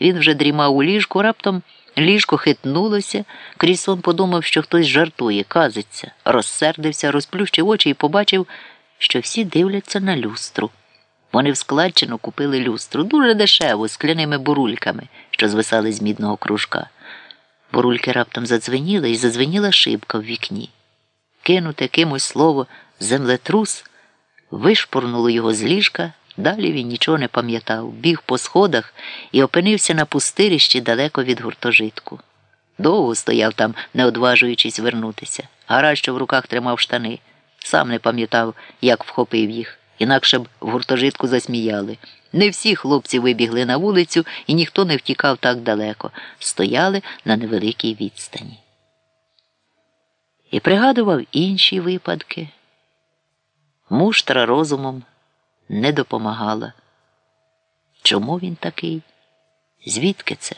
Він вже дрімав у ліжку, раптом ліжко хитнулося, крізь сон подумав, що хтось жартує, казиться, розсердився, розплющив очі і побачив, що всі дивляться на люстру. Вони в складчину купили люстру дуже дешево, скляними бурульками, що звисали з мідного кружка. Бурульки раптом задзвеніли і задзвеніла шибка в вікні. Кинуте кимось слово землетрус вишпурнуло його з ліжка. Далі він нічого не пам'ятав, біг по сходах і опинився на пустирищі далеко від гуртожитку. Довго стояв там, не одважуючись вернутися. Гараж, що в руках тримав штани, сам не пам'ятав, як вхопив їх, інакше б в гуртожитку засміяли. Не всі хлопці вибігли на вулицю, і ніхто не втікав так далеко, стояли на невеликій відстані. І пригадував інші випадки. Муштра розумом не допомагала. Чому він такий? Звідки це?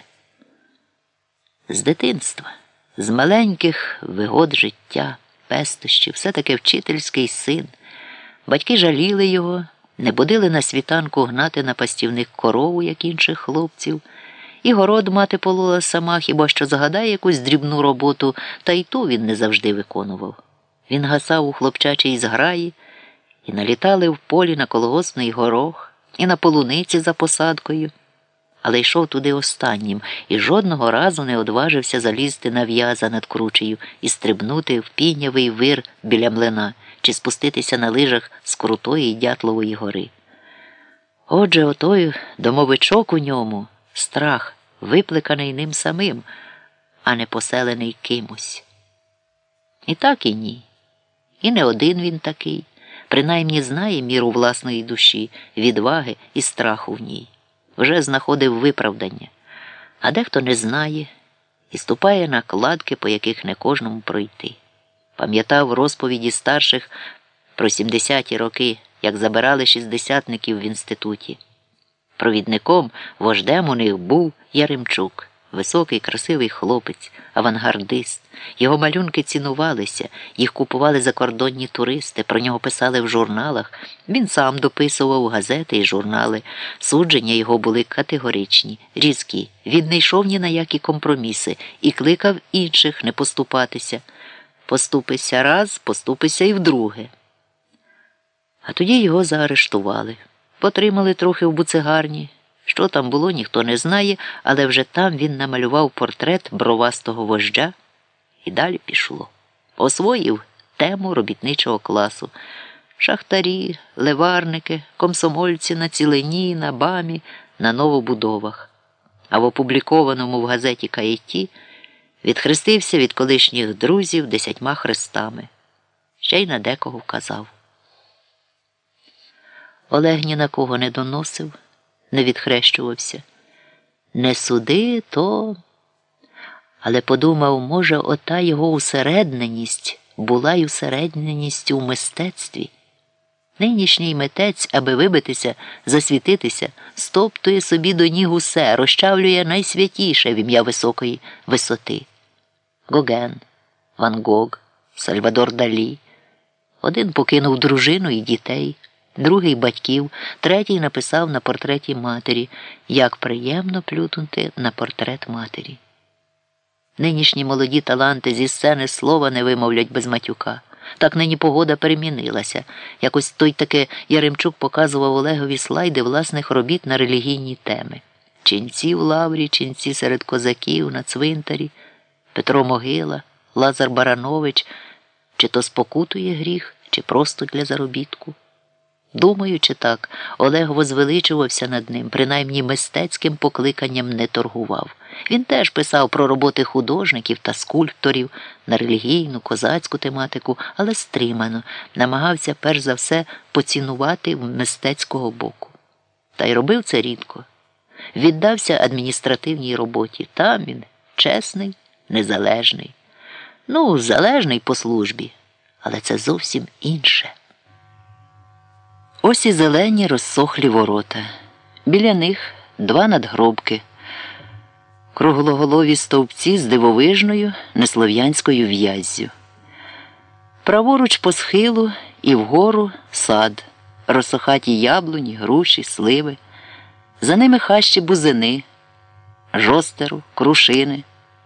З дитинства, з маленьких вигод життя, пестощів, все таки вчительський син. Батьки жаліли його, не будили на світанку гнати на пастівних корову, як інших хлопців, і город мати полола сама, хіба що загадає якусь дрібну роботу, та й ту він не завжди виконував. Він гасав у хлопчачій зграї і налітали в полі на колгоспний горох, і на полуниці за посадкою, але йшов туди останнім і жодного разу не одважився залізти на в'яза над кручею і стрибнути в пінявий вир біля млина чи спуститися на лижах з крутої дятлової гори. Отже, отой домовичок у ньому страх, випликаний ним самим, а не поселений кимось. І так і ні. І не один він такий принаймні знає міру власної душі, відваги і страху в ній, вже знаходив виправдання, а дехто не знає і ступає на кладки, по яких не кожному пройти. Пам'ятав розповіді старших про 70-ті роки, як забирали шістдесятників в інституті. Провідником вождем у них був Яремчук. Високий, красивий хлопець, авангардист. Його малюнки цінувалися, їх купували закордонні туристи, про нього писали в журналах. Він сам дописував газети і журнали. Судження його були категоричні, різкі. Він не йшов ні на які компроміси і кликав інших не поступатися. Поступися раз, поступися і вдруге. А тоді його заарештували, потримали трохи в буцегарні. Що там було, ніхто не знає, але вже там він намалював портрет бровастого вождя і далі пішло. Освоїв тему робітничого класу. Шахтарі, леварники, комсомольці на цілені, на бамі, на новобудовах. А в опублікованому в газеті Каєті відхрестився від колишніх друзів десятьма хрестами. Ще й на декого вказав. Олег ні на кого не доносив не відхрещувався. Не суди, то. Але подумав, може, ота його усередненість була й усередненістю у мистецтві. Нинішній митець, аби вибитися, засвітитися, стоптує собі до ніг усе, розчавлює найсвятіше в ім'я високої висоти. Гоген, Ван Гог, Сальвадор Далі. Один покинув дружину і дітей другий батьків, третій написав на портреті матері, як приємно плютнути на портрет матері. Нинішні молоді таланти зі сцени слова не вимовлять без матюка. Так нині погода перемінилася. Якось той таки Яремчук показував Олегові слайди власних робіт на релігійні теми ченці в лаврі, ченці серед козаків на цвинтарі, Петро Могила, Лазар Баранович, чи то спокутує гріх, чи просто для заробітку. Думаючи так, Олег возвеличувався над ним, принаймні мистецьким покликанням не торгував. Він теж писав про роботи художників та скульпторів на релігійну, козацьку тематику, але стримано, намагався перш за все поцінувати в мистецького боку. Та й робив це рідко. Віддався адміністративній роботі. Там він чесний, незалежний. Ну, залежний по службі, але це зовсім інше. Ось і зелені розсохлі ворота. Біля них два надгробки, круглоголові стовпці з дивовижною неслов'янською в'яззю. Праворуч по схилу і вгору сад, розсохаті яблуні, груші, сливи, за ними хащі бузини, жостеру, крушини,